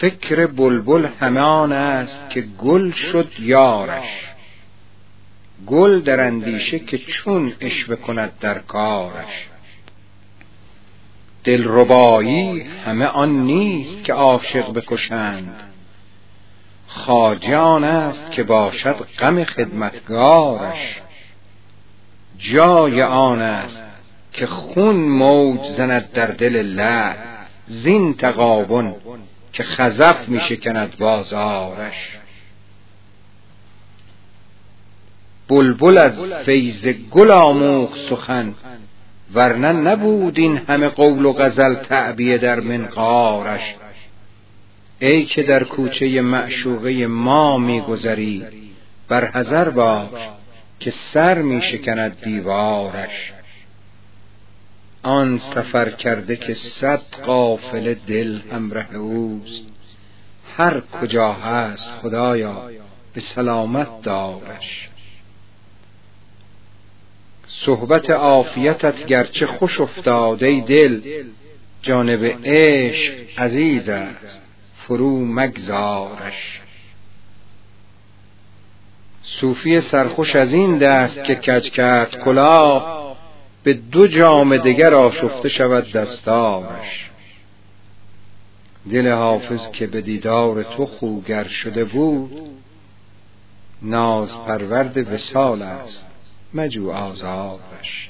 فکر بلبل همان است که گل شد یارش. گل در اندیشه که چون اشوه کند در کارش. دلربایی همه آن نیست که عاشق بکشند. خاجان است که باشد غم خدمتگارش. جای آن است که خون موج زند در دل الله زین تقابن که خزف می شکند بازارش بلبل از فیض گل آموخ سخن ورنه نبود این همه قول و غزل تعبیه در منقارش. ای که در کوچه معشوقه ما میگذری بر حذر باش که سر می شکند دیوارش. آن سفر کرده که صد قافل دل همراه اوست. هر کجا هست خدایا به سلامت دارش. صحبت عافیتت گرچه خوش افتاده دل جانب عشق عزیز است فرو مگذارش. صوفی سرخوش از این دست که کج کرد کلاه به دو جام دگر آشفته شود دستارش دل حافظ که به دیدار تو خوگر شده بود ناز پرورد وسال است مجو آزارش